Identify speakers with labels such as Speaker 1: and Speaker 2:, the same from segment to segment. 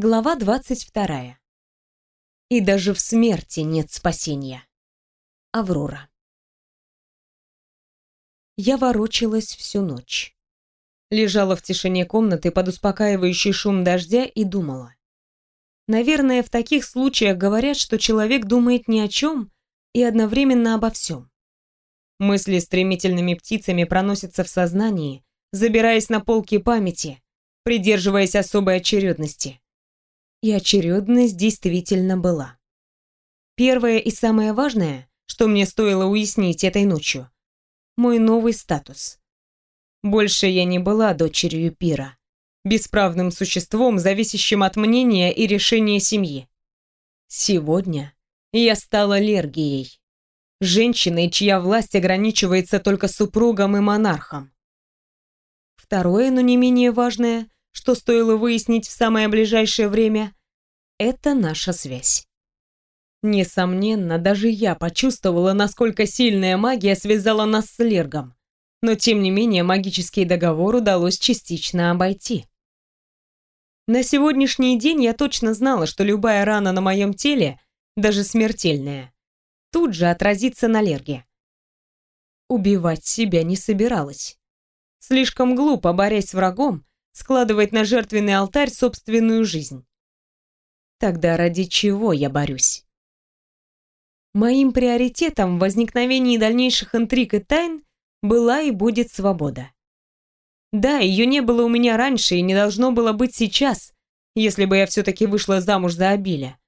Speaker 1: Глава 22. И даже в смерти нет спасения. Аврора. Я ворочалась всю ночь. Лежала в тишине комнаты под успокаивающий шум дождя и думала. Наверное, в таких случаях говорят, что человек думает ни о чем и одновременно обо всем. Мысли стремительными птицами проносятся в сознании, забираясь на полки памяти, придерживаясь особой очередности. И очередность действительно была. Первое и самое важное, что мне стоило уяснить этой ночью, мой новый статус. Больше я не была дочерью Пира, бесправным существом, зависящим от мнения и решения семьи. Сегодня я стала аллергией, женщиной, чья власть ограничивается только супругом и монархом. Второе, но не менее важное, что стоило выяснить в самое ближайшее время, это наша связь. Несомненно, даже я почувствовала, насколько сильная магия связала нас с Лергом. Но тем не менее, магический договор удалось частично обойти. На сегодняшний день я точно знала, что любая рана на моем теле, даже смертельная, тут же отразится на Лерге. Убивать себя не собиралась. Слишком глупо, борясь с врагом, складывать на жертвенный алтарь собственную жизнь. Тогда ради чего я борюсь? Моим приоритетом в возникновении дальнейших интриг и тайн была и будет свобода. Да, ее не было у меня раньше и не должно было быть сейчас, если бы я все-таки вышла замуж за Абиля.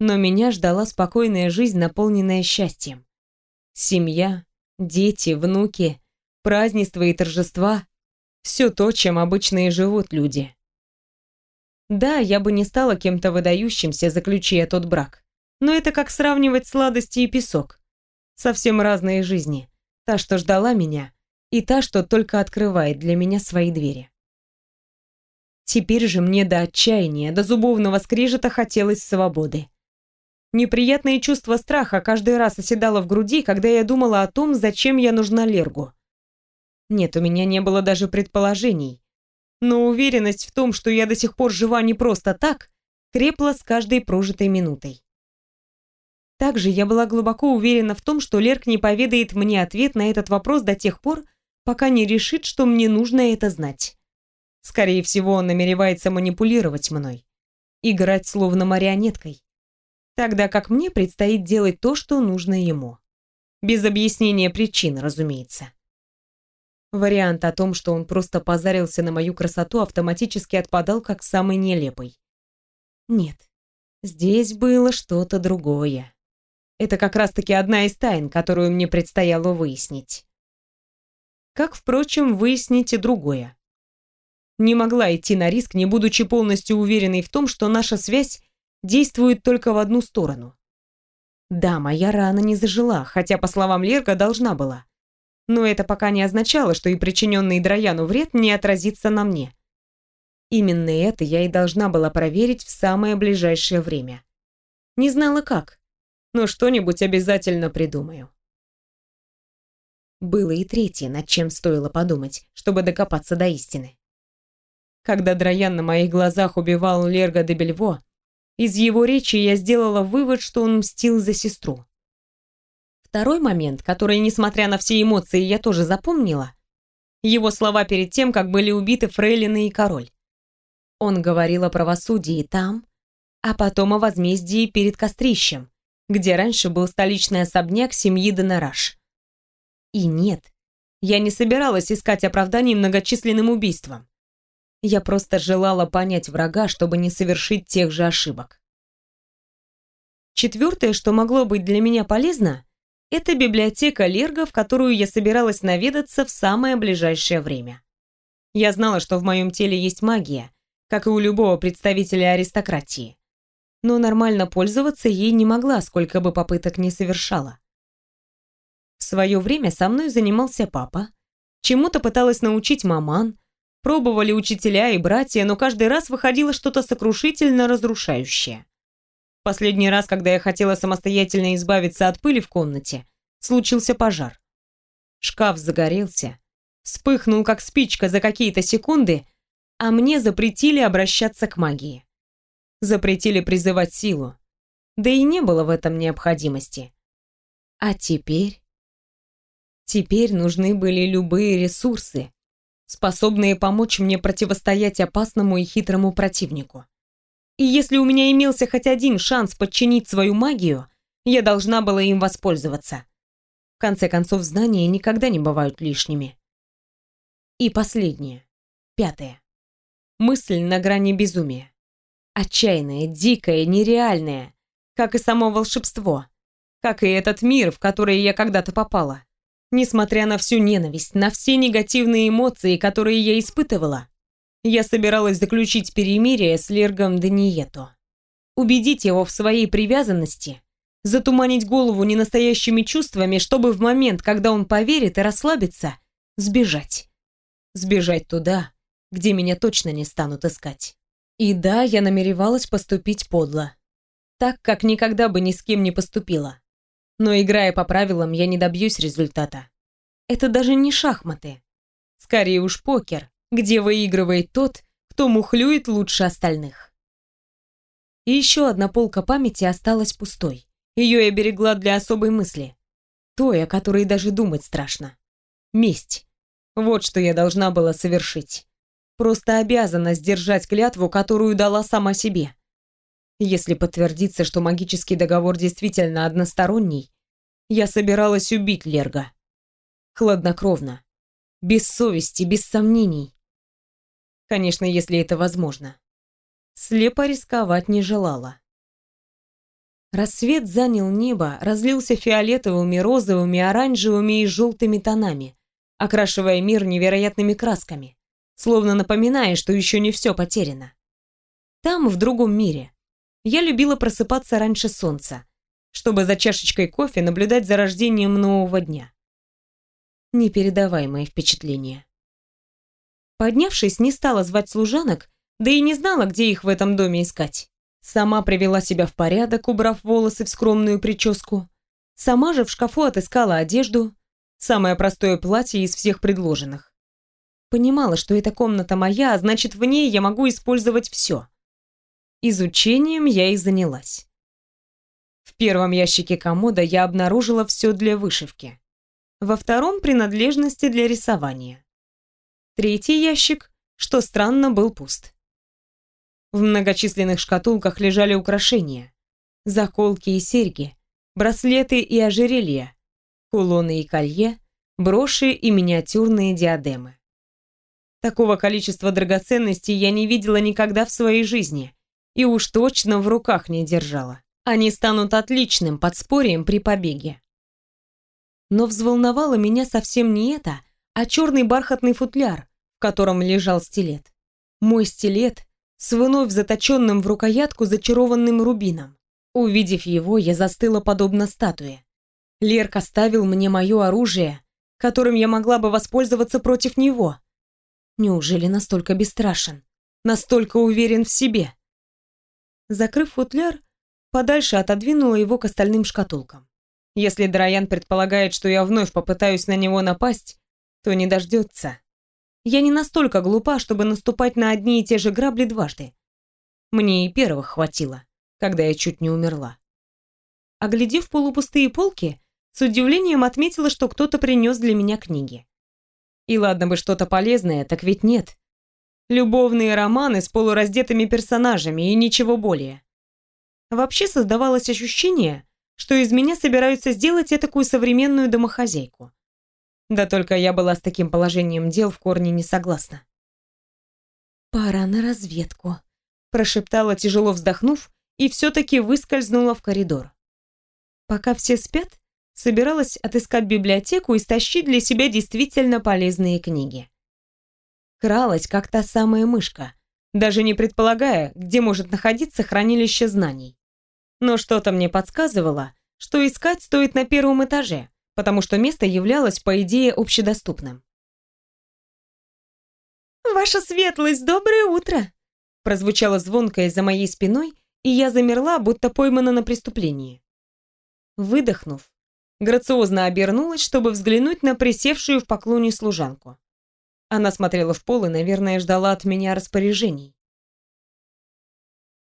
Speaker 1: Но меня ждала спокойная жизнь, наполненная счастьем. Семья, дети, внуки, празднества и торжества – все то, чем обычно и живут люди. Да, я бы не стала кем-то выдающимся, заключая тот брак. Но это как сравнивать сладости и песок. Совсем разные жизни. Та, что ждала меня, и та, что только открывает для меня свои двери. Теперь же мне до отчаяния, до зубовного скрежета хотелось свободы. Неприятное чувство страха каждый раз оседало в груди, когда я думала о том, зачем я нужна Лергу. Нет, у меня не было даже предположений, но уверенность в том, что я до сих пор жива не просто так, крепла с каждой прожитой минутой. Также я была глубоко уверена в том, что Лерк не поведает мне ответ на этот вопрос до тех пор, пока не решит, что мне нужно это знать. Скорее всего, он намеревается манипулировать мной, играть словно марионеткой, тогда как мне предстоит делать то, что нужно ему. Без объяснения причин, разумеется. Вариант о том, что он просто позарился на мою красоту, автоматически отпадал как самый нелепый. Нет, здесь было что-то другое. Это как раз-таки одна из тайн, которую мне предстояло выяснить. Как, впрочем, выяснить и другое. Не могла идти на риск, не будучи полностью уверенной в том, что наша связь действует только в одну сторону. Да, моя рана не зажила, хотя, по словам Лерка, должна была но это пока не означало, что и причиненный Драяну вред не отразится на мне. Именно это я и должна была проверить в самое ближайшее время. Не знала как, но что-нибудь обязательно придумаю. Было и третье, над чем стоило подумать, чтобы докопаться до истины. Когда Драян на моих глазах убивал Лерга де Бельво, из его речи я сделала вывод, что он мстил за сестру. Второй момент, который, несмотря на все эмоции, я тоже запомнила, его слова перед тем, как были убиты Фрейлины и король. Он говорил о правосудии там, а потом о возмездии перед кострищем, где раньше был столичный особняк семьи Донараш. И нет, я не собиралась искать оправданий многочисленным убийствам. Я просто желала понять врага, чтобы не совершить тех же ошибок. Четвертое, что могло быть для меня полезно, это библиотека Лерга, в которую я собиралась наведаться в самое ближайшее время. Я знала, что в моем теле есть магия, как и у любого представителя аристократии. Но нормально пользоваться ей не могла, сколько бы попыток не совершала. В свое время со мной занимался папа, чему-то пыталась научить маман, пробовали учителя и братья, но каждый раз выходило что-то сокрушительно разрушающее. Последний раз, когда я хотела самостоятельно избавиться от пыли в комнате, случился пожар. Шкаф загорелся, вспыхнул как спичка за какие-то секунды, а мне запретили обращаться к магии. Запретили призывать силу. Да и не было в этом необходимости. А теперь... Теперь нужны были любые ресурсы, способные помочь мне противостоять опасному и хитрому противнику. И если у меня имелся хоть один шанс подчинить свою магию, я должна была им воспользоваться. В конце концов, знания никогда не бывают лишними. И последнее, пятое. Мысль на грани безумия. Отчаянная, дикая, нереальная, как и само волшебство, как и этот мир, в который я когда-то попала. Несмотря на всю ненависть, на все негативные эмоции, которые я испытывала, я собиралась заключить перемирие с Лергом Данието. Убедить его в своей привязанности, затуманить голову ненастоящими чувствами, чтобы в момент, когда он поверит и расслабится, сбежать. Сбежать туда, где меня точно не станут искать. И да, я намеревалась поступить подло. Так, как никогда бы ни с кем не поступила. Но играя по правилам, я не добьюсь результата. Это даже не шахматы. Скорее уж покер, где выигрывает тот, кто мухлюет лучше остальных. И еще одна полка памяти осталась пустой. Ее я берегла для особой мысли. Той, о которой даже думать страшно. Месть. Вот что я должна была совершить. Просто обязана сдержать клятву, которую дала сама себе. Если подтвердится, что магический договор действительно односторонний, я собиралась убить Лерга. Хладнокровно. Без совести, без сомнений. Конечно, если это возможно. Слепо рисковать не желала. Рассвет занял небо, разлился фиолетовыми, розовыми, оранжевыми и желтыми тонами, окрашивая мир невероятными красками, словно напоминая, что еще не все потеряно. Там, в другом мире, я любила просыпаться раньше солнца, чтобы за чашечкой кофе наблюдать за рождением нового дня. Непередаваемые впечатления. Поднявшись, не стала звать служанок, да и не знала, где их в этом доме искать. Сама привела себя в порядок, убрав волосы в скромную прическу. Сама же в шкафу отыскала одежду, самое простое платье из всех предложенных. Понимала, что эта комната моя, а значит, в ней я могу использовать все. Изучением я и занялась. В первом ящике комода я обнаружила все для вышивки. Во втором – принадлежности для рисования. Третий ящик, что странно, был пуст. В многочисленных шкатулках лежали украшения. Заколки и серьги, браслеты и ожерелья, кулоны и колье, броши и миниатюрные диадемы. Такого количества драгоценностей я не видела никогда в своей жизни и уж точно в руках не держала. Они станут отличным подспорьем при побеге. Но взволновало меня совсем не это, а черный бархатный футляр, в котором лежал стилет. Мой стилет с вновь заточенным в рукоятку зачарованным рубином. Увидев его, я застыла подобно статуе. Лерк оставил мне мое оружие, которым я могла бы воспользоваться против него. Неужели настолько бесстрашен? Настолько уверен в себе? Закрыв футляр, подальше отодвинула его к остальным шкатулкам. Если Драян предполагает, что я вновь попытаюсь на него напасть, то не дождется. Я не настолько глупа, чтобы наступать на одни и те же грабли дважды. Мне и первых хватило, когда я чуть не умерла. Оглядев полупустые полки, с удивлением отметила, что кто-то принес для меня книги. И ладно бы что-то полезное, так ведь нет. Любовные романы с полураздетыми персонажами и ничего более. Вообще создавалось ощущение, что из меня собираются сделать такую современную домохозяйку. Да только я была с таким положением дел в корне не согласна. «Пора на разведку», — прошептала, тяжело вздохнув, и все-таки выскользнула в коридор. Пока все спят, собиралась отыскать библиотеку и стащить для себя действительно полезные книги. Кралась, как та самая мышка, даже не предполагая, где может находиться хранилище знаний. Но что-то мне подсказывало, что искать стоит на первом этаже, потому что место являлось, по идее, общедоступным. «Ваша светлость, доброе утро!» прозвучало звонкое за моей спиной, и я замерла, будто поймана на преступлении. Выдохнув, грациозно обернулась, чтобы взглянуть на присевшую в поклоне служанку. Она смотрела в пол и, наверное, ждала от меня распоряжений.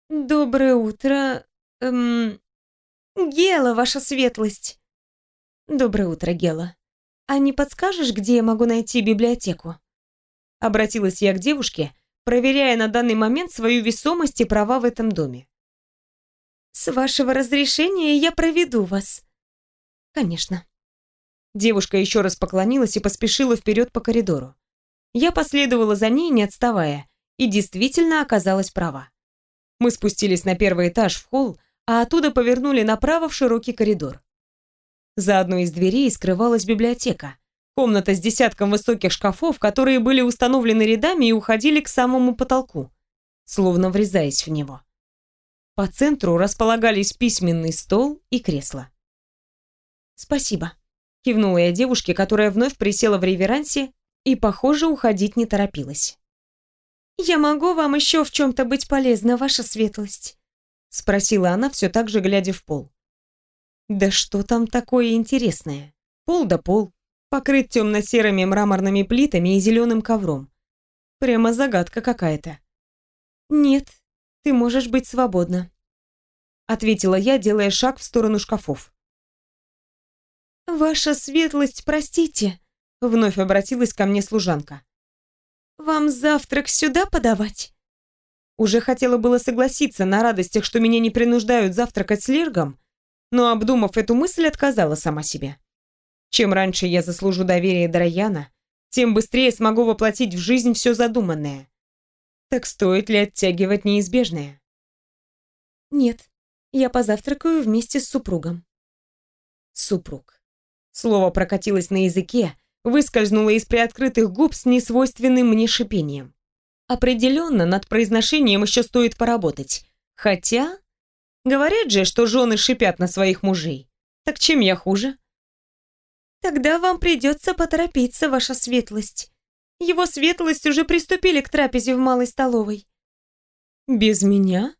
Speaker 1: Доброе утро. Эм... Гела, ваша светлость. Доброе утро, Гела. А не подскажешь, где я могу найти библиотеку? Обратилась я к девушке, проверяя на данный момент свою весомость и права в этом доме. С вашего разрешения я проведу вас. Конечно. Девушка еще раз поклонилась и поспешила вперед по коридору. Я последовала за ней, не отставая, и действительно оказалась права. Мы спустились на первый этаж в холл, а оттуда повернули направо в широкий коридор. За одной из дверей скрывалась библиотека. Комната с десятком высоких шкафов, которые были установлены рядами и уходили к самому потолку, словно врезаясь в него. По центру располагались письменный стол и кресло. «Спасибо», — кивнула я девушке, которая вновь присела в реверансе и, похоже, уходить не торопилась. «Я могу вам еще в чем-то быть полезна, ваша светлость?» — спросила она, все так же глядя в пол. «Да что там такое интересное? Пол да пол, покрыт темно-серыми мраморными плитами и зеленым ковром. Прямо загадка какая-то». «Нет, ты можешь быть свободна», — ответила я, делая шаг в сторону шкафов. «Ваша светлость, простите», — вновь обратилась ко мне служанка. «Вам завтрак сюда подавать?» Уже хотела было согласиться на радостях, что меня не принуждают завтракать с Лергом, но, обдумав эту мысль, отказала сама себе. Чем раньше я заслужу доверие Драяна, тем быстрее смогу воплотить в жизнь все задуманное. Так стоит ли оттягивать неизбежное? Нет, я позавтракаю вместе с супругом. Супруг. Слово прокатилось на языке, выскользнуло из приоткрытых губ с несвойственным мне шипением. Определенно, над произношением еще стоит поработать. Хотя, говорят же, что жены шипят на своих мужей. Так чем я хуже? Тогда вам придется поторопиться, ваша светлость. Его светлость уже приступили к трапезе в малой столовой. Без меня?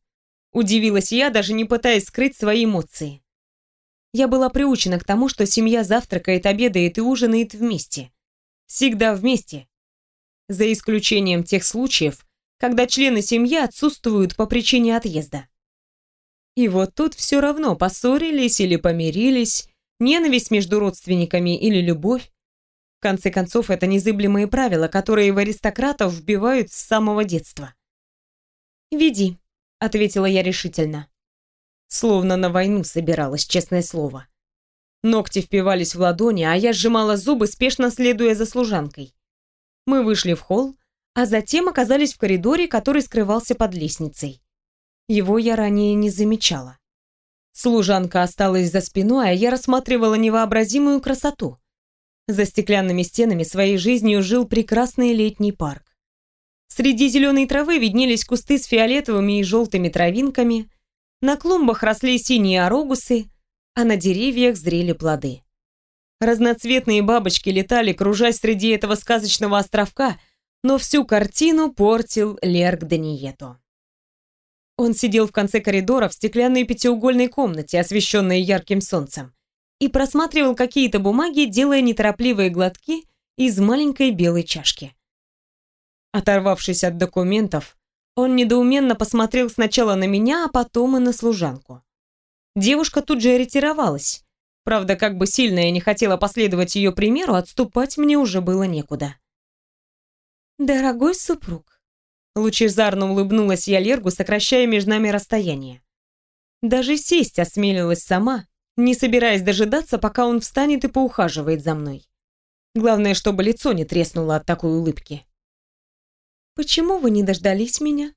Speaker 1: Удивилась я, даже не пытаясь скрыть свои эмоции. Я была приучена к тому, что семья завтракает, обедает и ужинает вместе. Всегда вместе. За исключением тех случаев, когда члены семьи отсутствуют по причине отъезда. И вот тут все равно поссорились или помирились, ненависть между родственниками или любовь. В конце концов, это незыблемые правила, которые в аристократов вбивают с самого детства. «Веди», — ответила я решительно. Словно на войну собиралась, честное слово. Ногти впивались в ладони, а я сжимала зубы, спешно следуя за служанкой. Мы вышли в холл, а затем оказались в коридоре, который скрывался под лестницей. Его я ранее не замечала. Служанка осталась за спиной, а я рассматривала невообразимую красоту. За стеклянными стенами своей жизнью жил прекрасный летний парк. Среди зеленой травы виднелись кусты с фиолетовыми и желтыми травинками, на клумбах росли синие орогусы, а на деревьях зрели плоды. Разноцветные бабочки летали, кружась среди этого сказочного островка, но всю картину портил Лерк Данието. Он сидел в конце коридора в стеклянной пятиугольной комнате, освещенной ярким солнцем и просматривал какие-то бумаги, делая неторопливые глотки из маленькой белой чашки. Оторвавшись от документов, он недоуменно посмотрел сначала на меня, а потом и на служанку. Девушка тут же ретировалась. Правда, как бы сильно я не хотела последовать ее примеру, отступать мне уже было некуда. «Дорогой супруг», — лучезарно улыбнулась я Лергу, сокращая между нами расстояние. Даже сесть осмелилась сама, не собираясь дожидаться, пока он встанет и поухаживает за мной. Главное, чтобы лицо не треснуло от такой улыбки. «Почему вы не дождались меня?»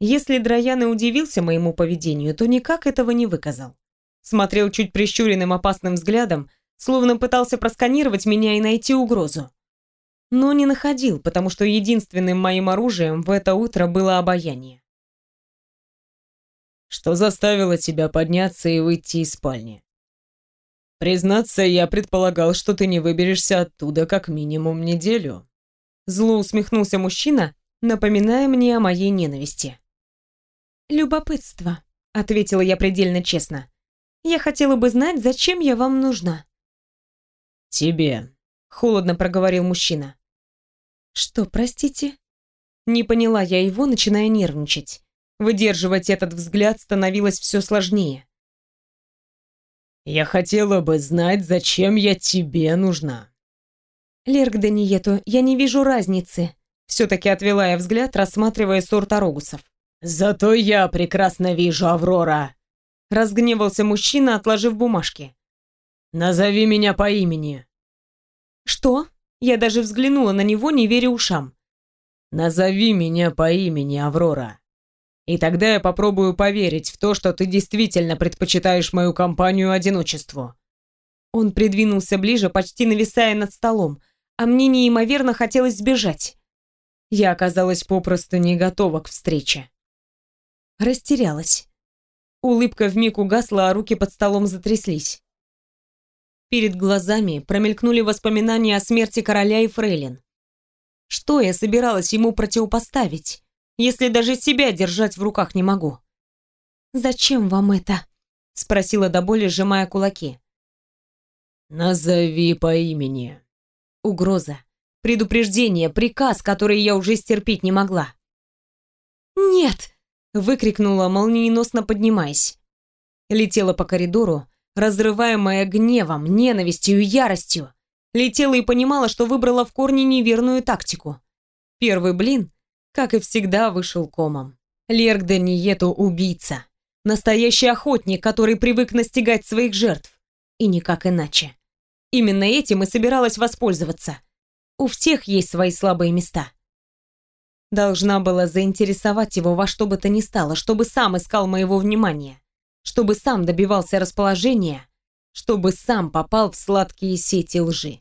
Speaker 1: Если Драян и удивился моему поведению, то никак этого не выказал. Смотрел чуть прищуренным опасным взглядом, словно пытался просканировать меня и найти угрозу. Но не находил, потому что единственным моим оружием в это утро было обаяние.
Speaker 2: Что заставило тебя подняться и выйти из спальни? Признаться, я предполагал, что ты не выберешься оттуда как минимум неделю.
Speaker 1: Зло усмехнулся мужчина, напоминая мне о моей ненависти. «Любопытство», — ответила я предельно честно. «Я хотела бы знать, зачем я вам нужна».
Speaker 2: «Тебе», —
Speaker 1: холодно проговорил мужчина. «Что, простите?» Не поняла я его, начиная нервничать. Выдерживать этот взгляд становилось все сложнее.
Speaker 2: «Я хотела бы знать, зачем я тебе нужна».
Speaker 1: «Лерк Даниету, я не вижу разницы», все-таки отвела я взгляд, рассматривая сорт арогусов.
Speaker 2: «Зато я прекрасно вижу, Аврора!»
Speaker 1: Разгневался мужчина, отложив бумажки.
Speaker 2: «Назови меня по имени».
Speaker 1: «Что?» Я даже взглянула на него, не веря ушам.
Speaker 2: «Назови меня по имени, Аврора. И тогда я попробую поверить в то, что ты действительно предпочитаешь мою компанию одиночеству».
Speaker 1: Он придвинулся ближе, почти нависая над столом, а мне неимоверно хотелось сбежать. Я оказалась попросту не готова к встрече. Растерялась. Улыбка вмиг угасла, а руки под столом затряслись. Перед глазами промелькнули воспоминания о смерти короля и фрейлин. Что я собиралась ему противопоставить, если даже себя держать в руках не могу? «Зачем вам это?» — спросила до боли, сжимая кулаки.
Speaker 2: «Назови по имени».
Speaker 1: Угроза. Предупреждение, приказ, который я уже стерпеть не могла. «Нет!» — выкрикнула, молниеносно поднимаясь. Летела по коридору, разрываемая гневом, ненавистью и яростью. Летела и понимала, что выбрала в корне неверную тактику. Первый блин, как и всегда, вышел комом. Лерк Даниету — убийца. Настоящий охотник, который привык настигать своих жертв. И никак иначе. Именно этим и собиралась воспользоваться — у всех есть свои слабые места. Должна была заинтересовать его во что бы то ни стало, чтобы сам искал моего внимания, чтобы сам добивался расположения, чтобы сам попал в сладкие сети лжи.